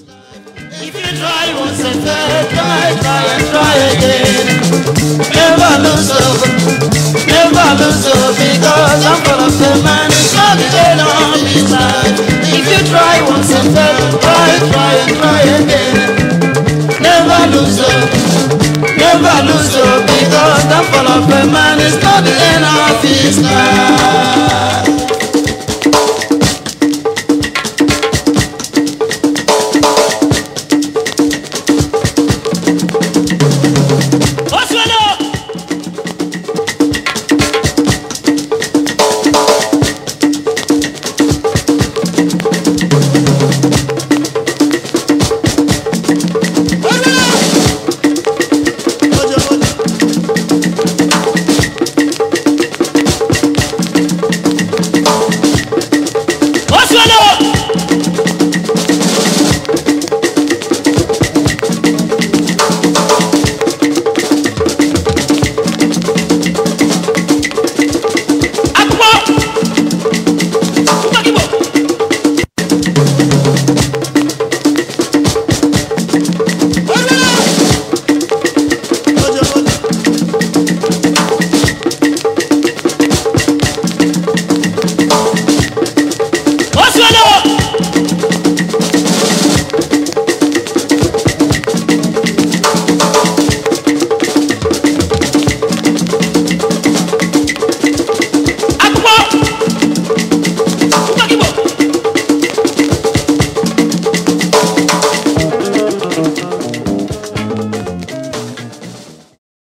If you try once and fail, try, try and try again. Never lose hope, never lose hope because I'm full of the man is not the end of his life. If you try once and fail, try, try and try again. Never lose hope, never lose hope because the fall of a man is not the end of his life.